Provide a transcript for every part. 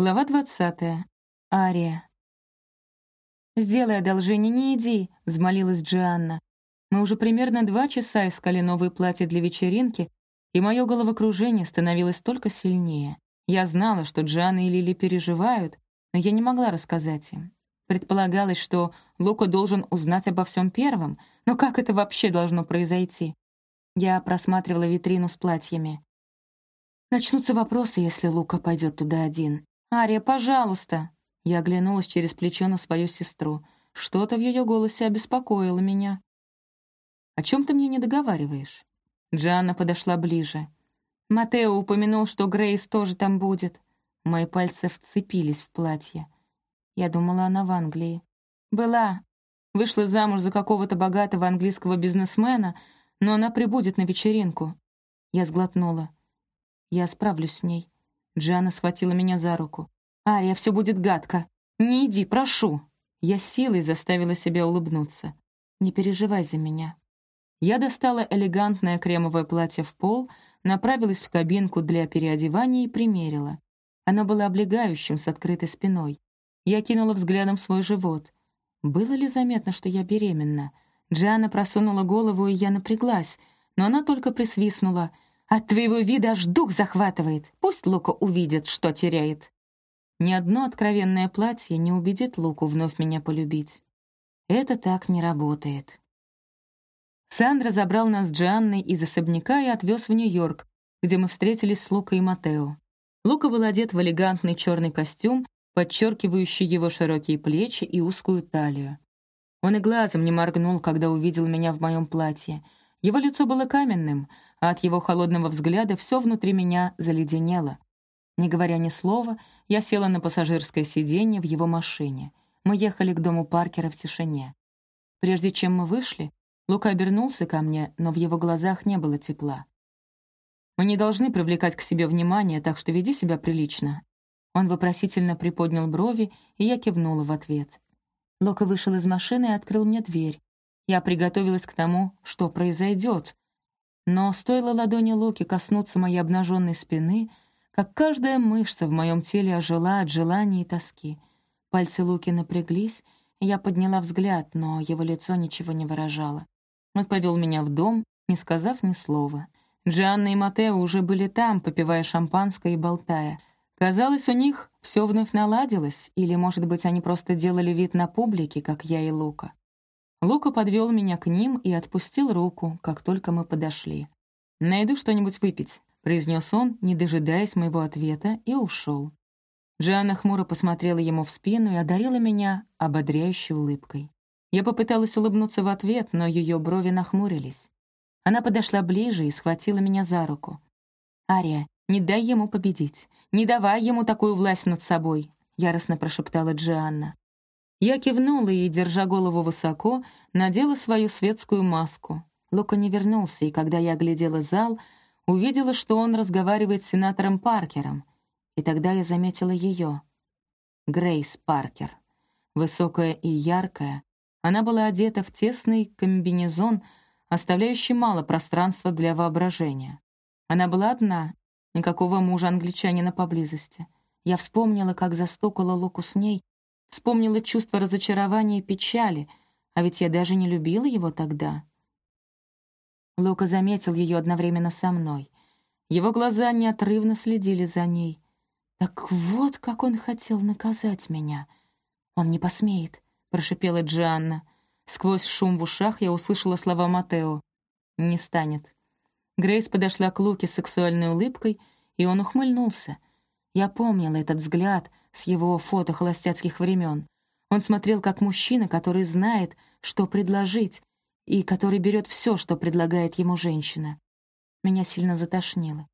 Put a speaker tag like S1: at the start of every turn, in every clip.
S1: Глава двадцатая. Ария. «Сделай одолжение, не иди», — взмолилась Джианна. Мы уже примерно два часа искали новые платья для вечеринки, и мое головокружение становилось только сильнее. Я знала, что Джианна и Лили переживают, но я не могла рассказать им. Предполагалось, что Лука должен узнать обо всем первым, но как это вообще должно произойти? Я просматривала витрину с платьями. Начнутся вопросы, если Лука пойдет туда один. «Ария, пожалуйста!» Я оглянулась через плечо на свою сестру. Что-то в ее голосе обеспокоило меня. «О чем ты мне не договариваешь?» Джанна подошла ближе. Матео упомянул, что Грейс тоже там будет. Мои пальцы вцепились в платье. Я думала, она в Англии. Была. Вышла замуж за какого-то богатого английского бизнесмена, но она прибудет на вечеринку. Я сглотнула. Я справлюсь с ней. Джана схватила меня за руку. «Ария, все будет гадко. Не иди, прошу!» Я силой заставила себя улыбнуться. «Не переживай за меня». Я достала элегантное кремовое платье в пол, направилась в кабинку для переодевания и примерила. Оно было облегающим с открытой спиной. Я кинула взглядом свой живот. Было ли заметно, что я беременна? Джиана просунула голову, и я напряглась, но она только присвистнула — от твоего вида аж дух захватывает. Пусть Лука увидит, что теряет. Ни одно откровенное платье не убедит Луку вновь меня полюбить. Это так не работает. Сандра забрал нас с Джианной из особняка и отвез в Нью-Йорк, где мы встретились с Лукой и Матео. Лука был одет в элегантный черный костюм, подчеркивающий его широкие плечи и узкую талию. Он и глазом не моргнул, когда увидел меня в моем платье. Его лицо было каменным — а от его холодного взгляда все внутри меня заледенело. Не говоря ни слова, я села на пассажирское сиденье в его машине. Мы ехали к дому Паркера в тишине. Прежде чем мы вышли, Лука обернулся ко мне, но в его глазах не было тепла. «Мы не должны привлекать к себе внимание, так что веди себя прилично». Он вопросительно приподнял брови, и я кивнула в ответ. Лука вышел из машины и открыл мне дверь. Я приготовилась к тому, что произойдет, но стоило ладони Локи коснуться моей обнаженной спины, как каждая мышца в моем теле ожила от желания и тоски. Пальцы Луки напряглись, я подняла взгляд, но его лицо ничего не выражало. Он повел меня в дом, не сказав ни слова. Джианна и Матео уже были там, попивая шампанское и болтая. Казалось, у них все вновь наладилось, или, может быть, они просто делали вид на публике, как я и Лука. Лука подвел меня к ним и отпустил руку, как только мы подошли. «Найду что-нибудь выпить», — произнес он, не дожидаясь моего ответа, и ушел. Джианна хмуро посмотрела ему в спину и одарила меня ободряющей улыбкой. Я попыталась улыбнуться в ответ, но ее брови нахмурились. Она подошла ближе и схватила меня за руку. «Ария, не дай ему победить. Не давай ему такую власть над собой», — яростно прошептала Джианна. Я кивнула и, держа голову высоко, надела свою светскую маску. Лука не вернулся, и когда я оглядела зал, увидела, что он разговаривает с сенатором Паркером. И тогда я заметила ее. Грейс Паркер. Высокая и яркая, она была одета в тесный комбинезон, оставляющий мало пространства для воображения. Она была одна, никакого мужа-англичанина поблизости. Я вспомнила, как застукала Луку с ней, Вспомнила чувство разочарования и печали, а ведь я даже не любила его тогда. Лука заметил ее одновременно со мной. Его глаза неотрывно следили за ней. Так вот, как он хотел наказать меня. «Он не посмеет», — прошипела Джианна. Сквозь шум в ушах я услышала слова Матео. «Не станет». Грейс подошла к Луке с сексуальной улыбкой, и он ухмыльнулся. Я помнила этот взгляд, с его фото холостяцких времен. Он смотрел как мужчина, который знает, что предложить, и который берет все, что предлагает ему женщина. Меня сильно затошнило.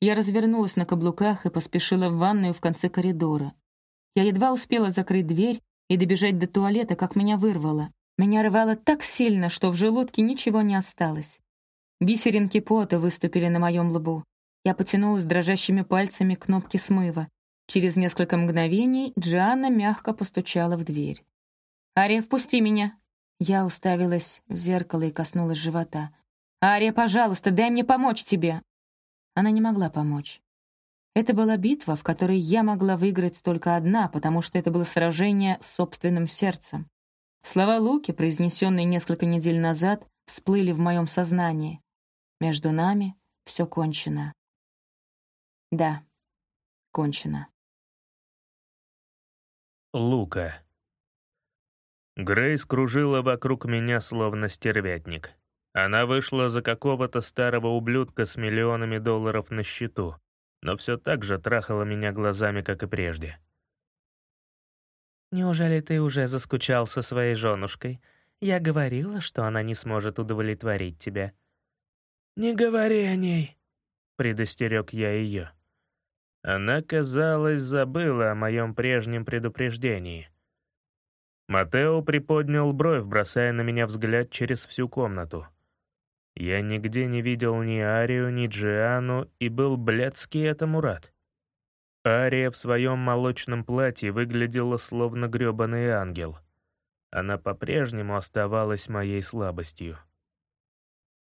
S1: Я развернулась на каблуках и поспешила в ванную в конце коридора. Я едва успела закрыть дверь и добежать до туалета, как меня вырвало. Меня рвало так сильно, что в желудке ничего не осталось. Бисеринки пота выступили на моем лбу. Я потянулась дрожащими пальцами к кнопке смыва. Через несколько мгновений Джианна мягко постучала в дверь. «Ария, впусти меня!» Я уставилась в зеркало и коснулась живота. «Ария, пожалуйста, дай мне помочь тебе!» Она не могла помочь. Это была битва, в которой я могла выиграть только одна, потому что это было сражение с собственным сердцем. Слова Луки, произнесенные несколько недель назад, всплыли в моем сознании. Между нами все кончено. Да, кончено.
S2: Лука. Грейс кружила вокруг меня, словно стервятник. Она вышла за какого-то старого ублюдка с миллионами долларов на счету, но все так же трахала меня глазами, как и прежде.
S3: «Неужели ты уже заскучал со своей женушкой? Я говорила, что она не сможет удовлетворить тебя».
S4: «Не говори о ней», —
S2: предостерег я ее. Она, казалось, забыла о моем прежнем предупреждении. Матео приподнял бровь, бросая на меня взгляд через всю комнату. Я нигде не видел ни Арию, ни Джиану и был блядский этому рад. Ария в своем молочном платье выглядела словно грёбаный ангел. Она по-прежнему оставалась моей слабостью.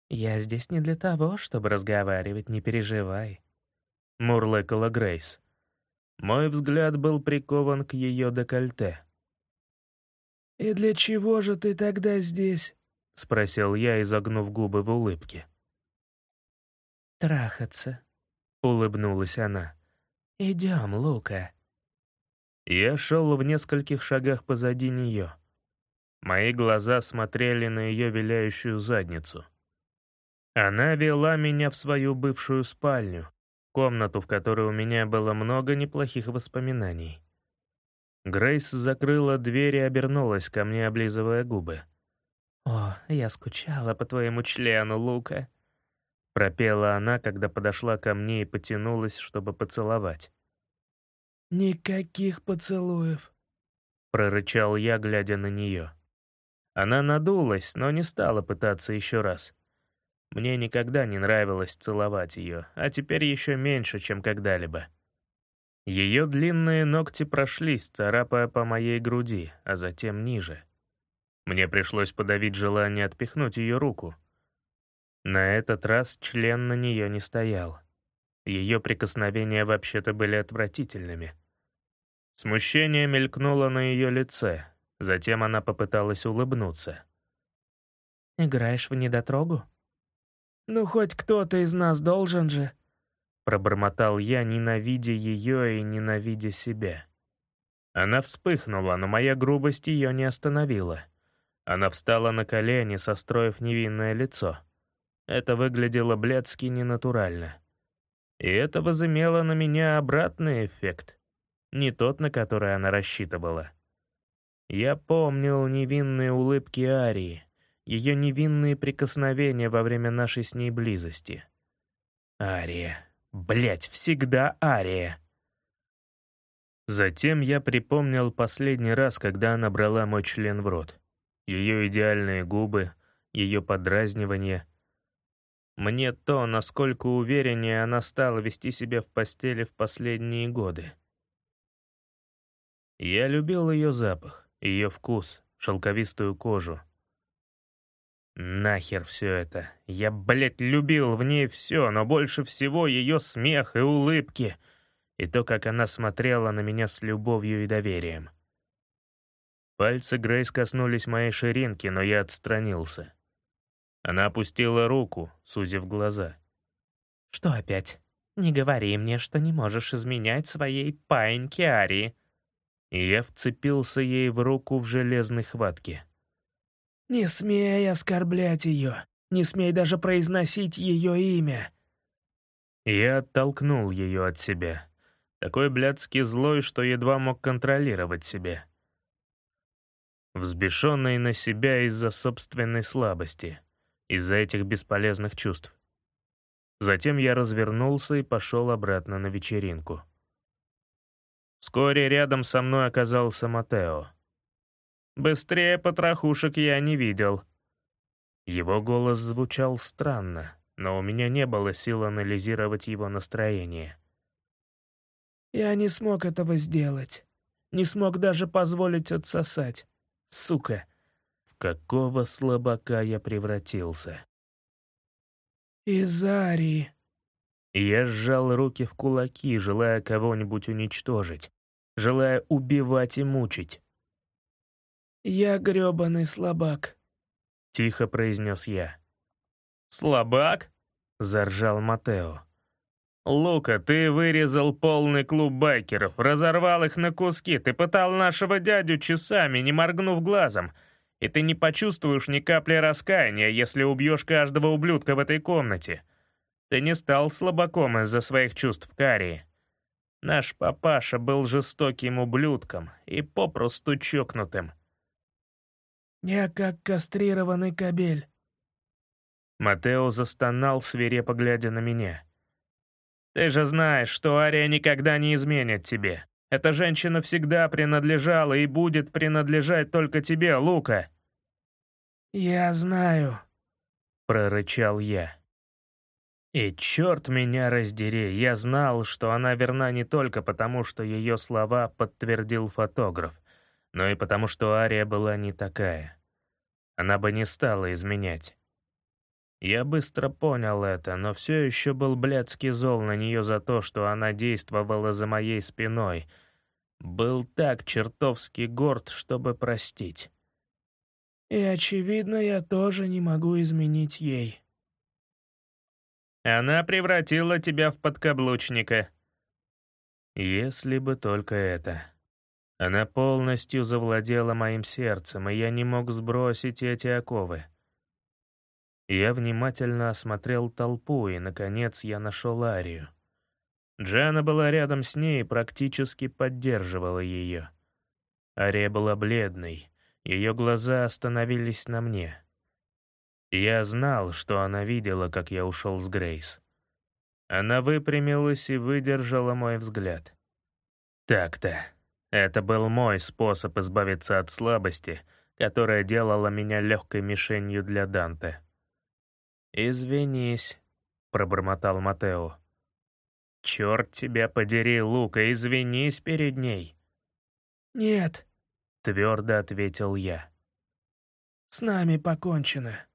S3: «Я здесь не для того, чтобы разговаривать, не переживай», —
S2: мурлыкала Грейс. Мой взгляд был прикован к ее декольте.
S4: «И для чего же ты тогда здесь?»
S2: — спросил я, изогнув губы в улыбке.
S3: «Трахаться», —
S2: улыбнулась она.
S3: «Идем, Лука».
S2: Я шел в нескольких шагах позади нее. Мои глаза смотрели на ее виляющую задницу. Она вела меня в свою бывшую спальню, комнату, в которой у меня было много неплохих воспоминаний. Грейс закрыла дверь и обернулась ко мне, облизывая губы.
S3: «О, я скучала по твоему члену, Лука», —
S2: пропела она, когда подошла ко мне и потянулась, чтобы поцеловать.
S4: «Никаких поцелуев», —
S2: прорычал я, глядя на нее. Она надулась, но не стала пытаться еще раз. Мне никогда не нравилось целовать ее, а теперь еще меньше, чем когда-либо. Ее длинные ногти прошлись, царапая по моей груди, а затем ниже — мне пришлось подавить желание отпихнуть ее руку. На этот раз член на нее не стоял. Ее прикосновения вообще-то были отвратительными. Смущение мелькнуло на ее лице, затем она попыталась улыбнуться.
S3: «Играешь в недотрогу?»
S4: «Ну, хоть кто-то из нас должен же», —
S2: пробормотал я, ненавидя ее и ненавидя себя. Она вспыхнула, но моя грубость ее не остановила. Она встала на колени, состроив невинное лицо. Это выглядело блядски ненатурально. И это возымело на меня обратный эффект. Не тот, на который она рассчитывала. Я помнил невинные улыбки Арии, ее невинные прикосновения во время нашей с ней близости. Ария. Блять, всегда Ария. Затем я припомнил последний раз, когда она брала мой член в рот ее идеальные губы, ее подразнивание. Мне то, насколько увереннее она стала вести себя в постели в последние годы. Я любил ее запах, ее вкус, шелковистую кожу. Нахер все это. Я, блядь, любил в ней все, но больше всего ее смех и улыбки, и то, как она смотрела на меня с любовью и доверием. Пальцы Грейс коснулись моей ширинки, но я отстранился. Она опустила руку, сузив глаза.
S3: «Что опять? Не говори мне, что не можешь изменять своей паиньке Арии».
S2: И я вцепился ей в руку в железной хватке.
S4: «Не смей оскорблять ее, не смей даже произносить ее имя».
S2: Я оттолкнул ее от себя, такой блядски злой, что едва мог контролировать себя взбешенный на себя из-за собственной слабости, из-за этих бесполезных чувств. Затем я развернулся и пошел обратно на вечеринку. Вскоре рядом со мной оказался Матео. Быстрее потрохушек я не видел. Его голос звучал странно, но у меня не было сил анализировать его настроение.
S4: «Я не смог этого сделать. Не смог даже позволить отсосать. Сука,
S2: в какого слабака я превратился?
S4: Изари.
S2: Я сжал руки в кулаки, желая кого-нибудь уничтожить, желая убивать и мучить.
S4: «Я грёбаный слабак», —
S2: тихо произнес я. «Слабак?» — заржал Матео. «Лука, ты вырезал полный клуб байкеров, разорвал их на куски, ты пытал нашего дядю часами, не моргнув глазом, и ты не почувствуешь ни капли раскаяния, если убьешь каждого ублюдка в этой комнате. Ты не стал слабаком из-за своих чувств Карии. Наш папаша был жестоким ублюдком и попросту чокнутым».
S4: «Я как кастрированный кобель».
S2: Матео застонал, свирепо глядя на меня. Ты же знаешь, что Ария никогда не изменит тебе. Эта женщина всегда принадлежала и будет принадлежать только тебе, Лука».
S4: «Я знаю», —
S2: прорычал я. И черт меня раздери, я знал, что она верна не только потому, что ее слова подтвердил фотограф, но и потому, что Ария была не такая. Она бы не стала изменять. Я быстро понял это, но все еще был блядский зол на нее за то, что она действовала за моей спиной. Был так чертовски горд, чтобы простить.
S4: И, очевидно, я тоже не могу изменить ей.
S2: Она превратила тебя в подкаблучника. Если бы только это. Она полностью завладела моим сердцем, и я не мог сбросить эти оковы. Я внимательно осмотрел толпу, и, наконец, я нашел Арию. Джана была рядом с ней и практически поддерживала ее. Ария была бледной, ее глаза остановились на мне. Я знал, что она видела, как я ушел с Грейс. Она выпрямилась и выдержала мой взгляд. Так-то. Это был мой способ избавиться от слабости, которая делала меня легкой мишенью для Данте. «Извинись», — пробормотал Матео. «Черт тебя подери, Лука, извинись перед ней».
S4: «Нет», —
S2: твердо ответил я.
S4: «С нами покончено».